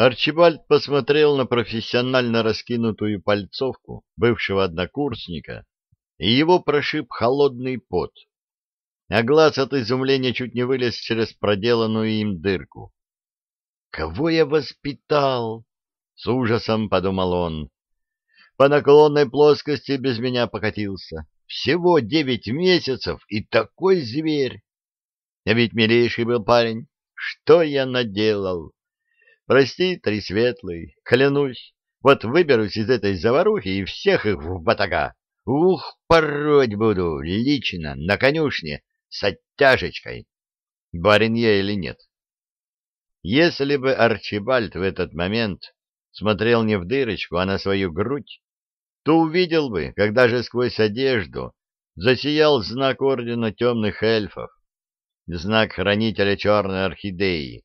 Арчибальд посмотрел на профессионально раскинутую пальцовку бывшего однокурсника, и его прошиб холодный пот, а глаз от изумления чуть не вылез через проделанную им дырку. «Кого я воспитал?» — с ужасом подумал он. «По наклонной плоскости без меня покатился. Всего девять месяцев и такой зверь! А ведь милейший был парень. Что я наделал?» Прости, Тресветлый, клянусь, вот выберусь из этой заварухи и всех их в батага. Ух, пороть буду, лично, на конюшне, с оттяжечкой. Барин я или нет? Если бы Арчибальд в этот момент смотрел не в дырочку, а на свою грудь, то увидел бы, когда же сквозь одежду засиял знак Ордена Темных Эльфов, знак Хранителя Черной Орхидеи,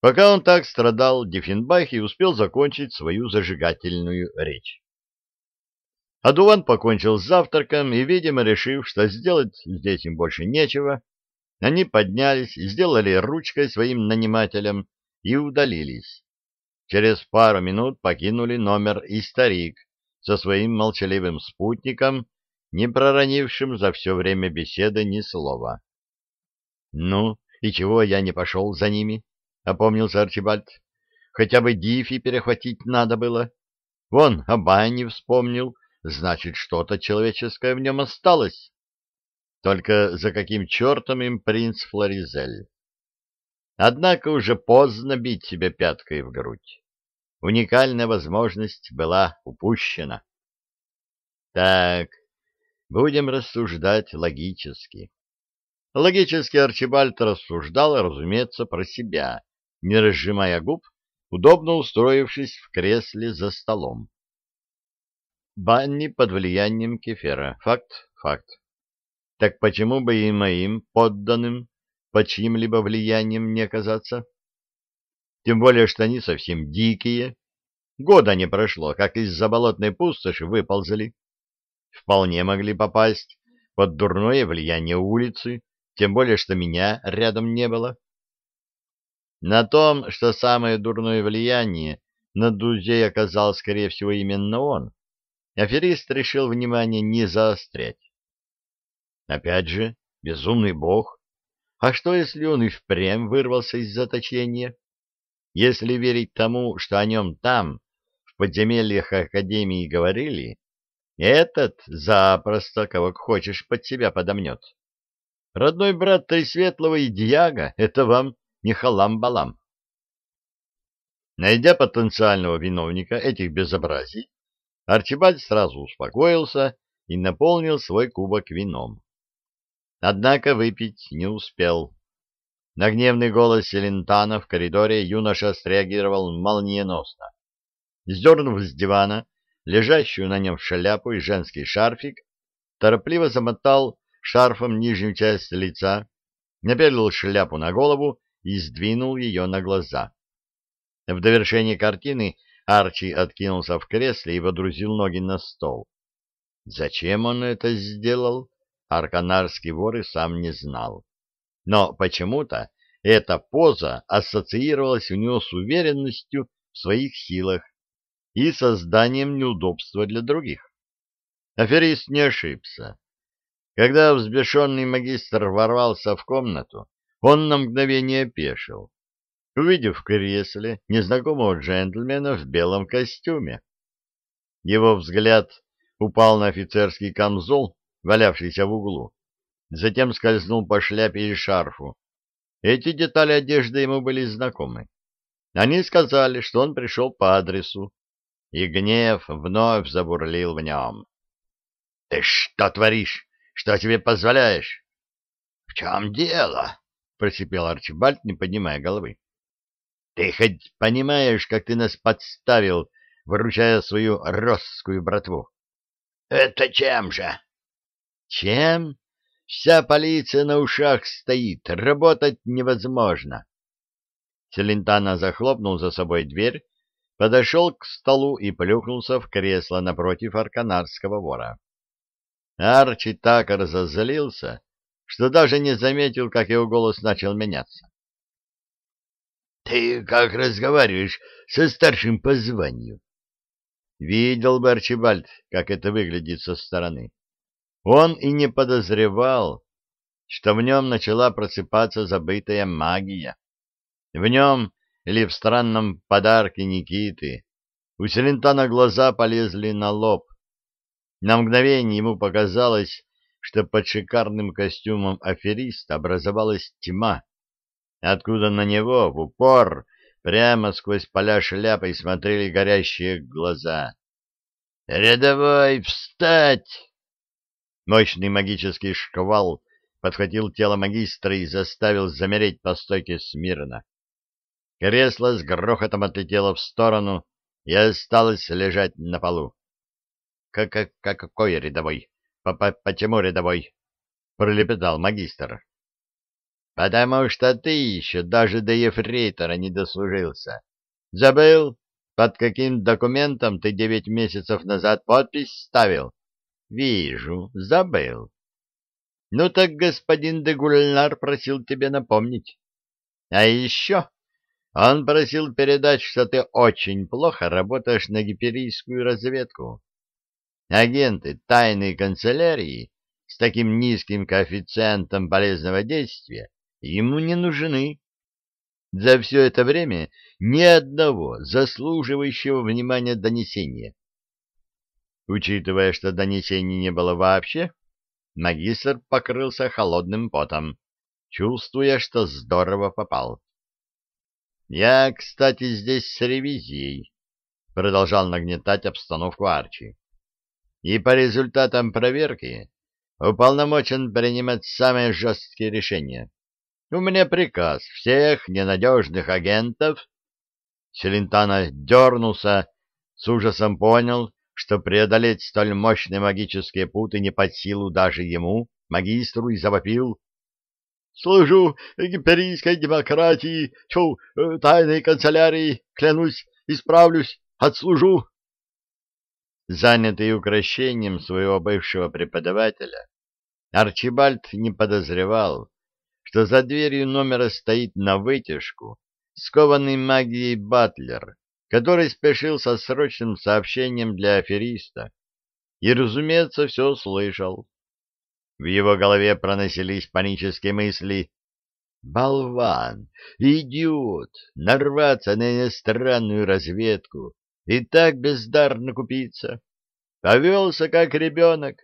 Пока он так страдал, Диффенбах успел закончить свою зажигательную речь. Адуван покончил с завтраком и, видимо, решив, что сделать здесь им больше нечего, они поднялись, сделали ручкой своим нанимателям и удалились. Через пару минут покинули номер и старик со своим молчаливым спутником, не проронившим за все время беседы ни слова. — Ну, и чего я не пошел за ними? Опомнился Арчибальд. Хотя бы Дифи перехватить надо было. Вон, о бане вспомнил, значит, что-то человеческое в нем осталось. Только за каким чертом им принц Флоризель? Однако уже поздно бить себе пяткой в грудь. Уникальная возможность была упущена. Так, будем рассуждать логически. Логически Арчибальд рассуждал, разумеется, про себя не разжимая губ, удобно устроившись в кресле за столом. Банни под влиянием кефира. Факт, факт. Так почему бы и моим подданным под чьим-либо влиянием не оказаться? Тем более, что они совсем дикие. Года не прошло, как из-за болотной пустоши выползали. Вполне могли попасть под дурное влияние улицы, тем более, что меня рядом не было. На том, что самое дурное влияние на друзей оказал, скорее всего, именно он, аферист решил внимание не заострять. Опять же, безумный бог. А что, если он и впрямь вырвался из заточения? Если верить тому, что о нем там, в подземельях Академии говорили, этот запросто кого хочешь под себя подомнет. Родной брат Тресветлого и Диага — это вам не халам-балам. Найдя потенциального виновника этих безобразий, Арчибальд сразу успокоился и наполнил свой кубок вином. Однако выпить не успел. На гневный голос Селентана в коридоре юноша среагировал молниеносно. Сдернув с дивана лежащую на нем шляпу и женский шарфик, торопливо замотал шарфом нижнюю часть лица, напялил шляпу на голову и сдвинул ее на глаза. В довершение картины Арчи откинулся в кресле и водрузил ноги на стол. Зачем он это сделал, арканарский вор и сам не знал. Но почему-то эта поза ассоциировалась у него с уверенностью в своих силах и созданием неудобства для других. Аферист не ошибся. Когда взбешенный магистр ворвался в комнату, он на мгновение опешил, увидев в кресле незнакомого джентльмена в белом костюме. Его взгляд упал на офицерский камзол, валявшийся в углу, затем скользнул по шляпе и шарфу. Эти детали одежды ему были знакомы. Они сказали, что он пришел по адресу, и гнев вновь забурлил в нем. — Ты что творишь? Что тебе позволяешь? — В чем дело? — просипел Арчибальд, не поднимая головы. — Ты хоть понимаешь, как ты нас подставил, выручая свою росскую братву? — Это чем же? — Чем? Вся полиция на ушах стоит, работать невозможно. Селентана захлопнул за собой дверь, подошел к столу и плюхнулся в кресло напротив арканарского вора. Арчи так разозлился, что даже не заметил, как его голос начал меняться. Ты как разговариваешь со старшим по званию? Видел бы Арчибальд, как это выглядит со стороны. Он и не подозревал, что в нем начала просыпаться забытая магия. В нем или в странном подарке Никиты у Селентана глаза полезли на лоб. На мгновение ему показалось, что под шикарным костюмом афериста образовалась тьма, откуда на него в упор прямо сквозь поля шляпой смотрели горящие глаза. «Рядовой, встать!» Мощный магический шквал подхватил тело магистра и заставил замереть по стойке смирно. Кресло с грохотом отлетело в сторону и осталось лежать на полу. «Как, как, какой рядовой? Почему рядовой?» — пролепетал магистр. «Потому что ты еще даже до ефрейтора не дослужился. Забыл, под каким документом ты девять месяцев назад подпись ставил?» «Вижу, забыл. Ну так господин де Гульнар просил тебе напомнить. А еще он просил передать, что ты очень плохо работаешь на гиперийскую разведку. Агенты тайной канцелярии с таким низким коэффициентом полезного действия ему не нужны. За все это время ни одного заслуживающего внимания донесения. Учитывая, что донесений не было вообще, магистр покрылся холодным потом, чувствуя, что здорово попал. «Я, кстати, здесь с ревизией», — продолжал нагнетать обстановку Арчи и по результатам проверки уполномочен принимать самые жесткие решения. У меня приказ всех ненадежных агентов. Селентана дернулся, с ужасом понял, что преодолеть столь мощные магические путы не под силу даже ему, магистру, и завопил. «Служу империйской демократии, чу, э, тайной канцелярии, клянусь, исправлюсь, отслужу!» Занятый украшением своего бывшего преподавателя, Арчибальд не подозревал, что за дверью номера стоит на вытяжку скованный магией батлер, который спешил со срочным сообщением для афериста и, разумеется, все слышал. В его голове проносились панические мысли. «Болван! Идиот! Нарваться на иностранную разведку! И так бездарно купиться. Повелся, как ребенок.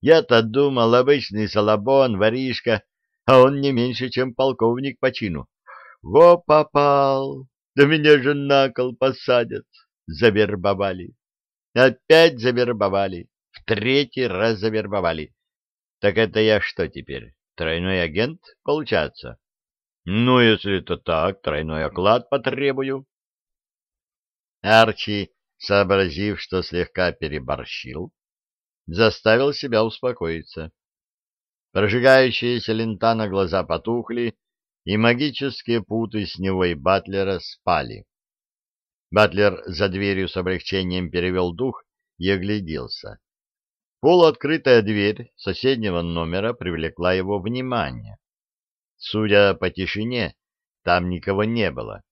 Я-то думал, обычный салабон, воришка, а он не меньше, чем полковник по чину. Во попал! Да меня же на кол посадят. Завербовали. Опять завербовали. В третий раз завербовали. Так это я что теперь, тройной агент, получается? Ну, если это так, тройной оклад потребую. Арчи, сообразив, что слегка переборщил, заставил себя успокоиться. Прожигающиеся лентана глаза потухли, и магические путы с него и Батлера спали. Батлер за дверью с облегчением перевел дух и огляделся. Полуоткрытая дверь соседнего номера привлекла его внимание. Судя по тишине, там никого не было.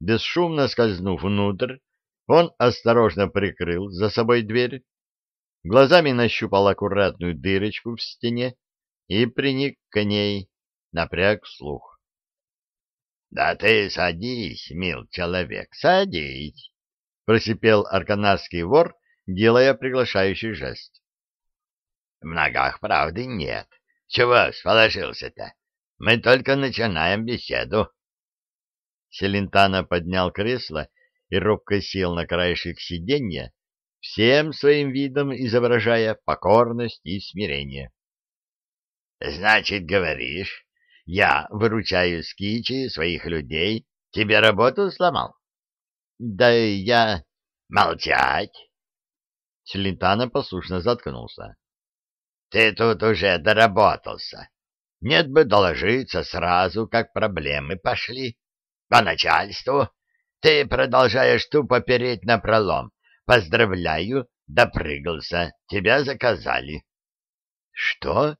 Бесшумно скользнув внутрь, он осторожно прикрыл за собой дверь, глазами нащупал аккуратную дырочку в стене и приник к ней, напряг слух. — Да ты садись, мил человек, садись! — просипел арканарский вор, делая приглашающий жест. — В ногах правды нет. Чего сположился-то? Мы только начинаем беседу. Селентано поднял кресло и робко сел на краешек сиденья, всем своим видом изображая покорность и смирение. — Значит, говоришь, я выручаю скичи своих людей, тебе работу сломал? — Да я... — Молчать! Селентано послушно заткнулся. — Ты тут уже доработался. Нет бы доложиться сразу, как проблемы пошли. По начальству ты продолжаешь тупо переть на пролом. Поздравляю, допрыгался. Тебя заказали. Что?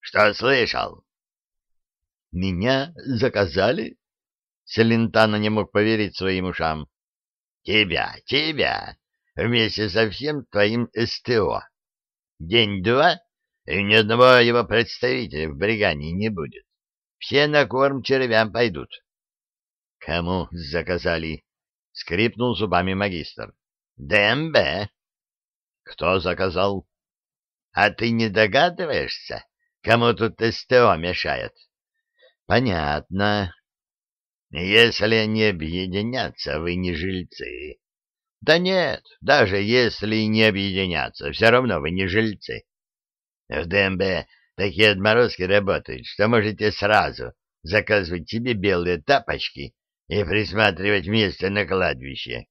Что слышал? Меня заказали? Селентано не мог поверить своим ушам. Тебя, тебя, вместе со всем твоим СТО. День-два, и ни одного его представителя в бригане не будет. Все на корм червям пойдут. — Кому заказали? — скрипнул зубами магистр. — ДМБ. — Кто заказал? — А ты не догадываешься, кому тут СТО мешает? — Понятно. — Если они объединятся, вы не жильцы. — Да нет, даже если не объединятся, все равно вы не жильцы. В ДМБ такие отморозки работают, что можете сразу заказывать себе белые тапочки и присматривать место на кладбище.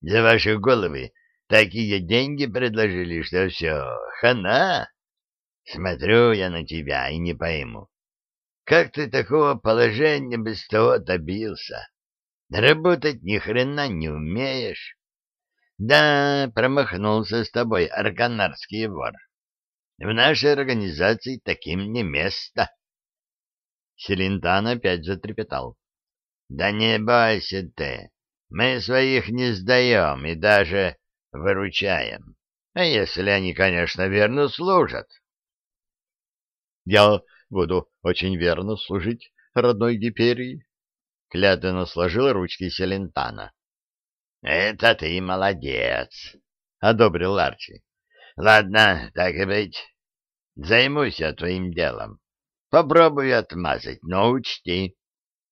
За ваши головы такие деньги предложили, что все, хана. Смотрю я на тебя и не пойму, как ты такого положения без того добился? Работать ни хрена не умеешь. Да, промахнулся с тобой арканарский вор. В нашей организации таким не место. Селентан опять затрепетал. — Да не бойся ты, мы своих не сдаем и даже выручаем. А если они, конечно, верно служат? — Я буду очень верно служить родной Гиперии. Клятвенно сложил ручки Селентана. — Это ты молодец, — одобрил Арчи. — Ладно, так и быть. Займусь я твоим делом. Попробую отмазать, но учти,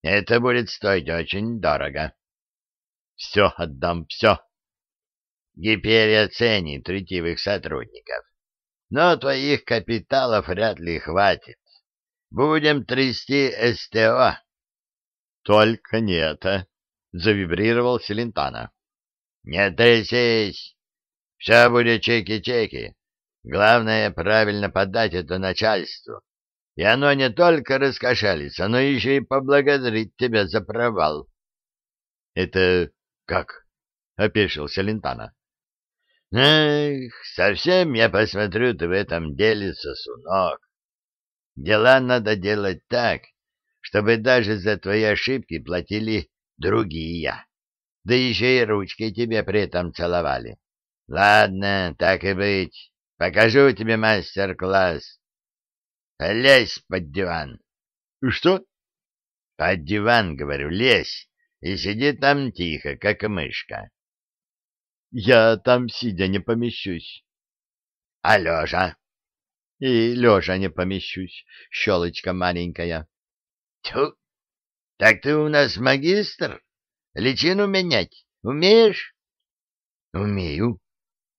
это будет стоить очень дорого. Все отдам, все. Гиперия ценит ретивых сотрудников, но твоих капиталов вряд ли хватит. Будем трясти СТО. Только не это, завибрировал Селентана. Не трясись. Все будет чеки-чеки. Главное, правильно подать это начальству, и оно не только раскошелится, но еще и поблагодарит тебя за провал. — Это как? — опешил Селентана. — Эх, совсем я посмотрю ты в этом деле сосунок. Дела надо делать так, чтобы даже за твои ошибки платили другие, да еще и ручки тебе при этом целовали. Ладно, так и быть. Покажу тебе мастер-класс. Лезь под диван. Что? Под диван, говорю, лезь и сиди там тихо, как мышка. Я там сидя не помещусь. А лежа? И лежа не помещусь, щелочка маленькая. Тьфу! Так ты у нас магистр? Личину менять умеешь? Умею.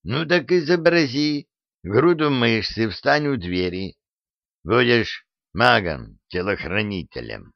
Ну так изобрази груду мышцы, встань у двери. Будешь магом, телохранителем.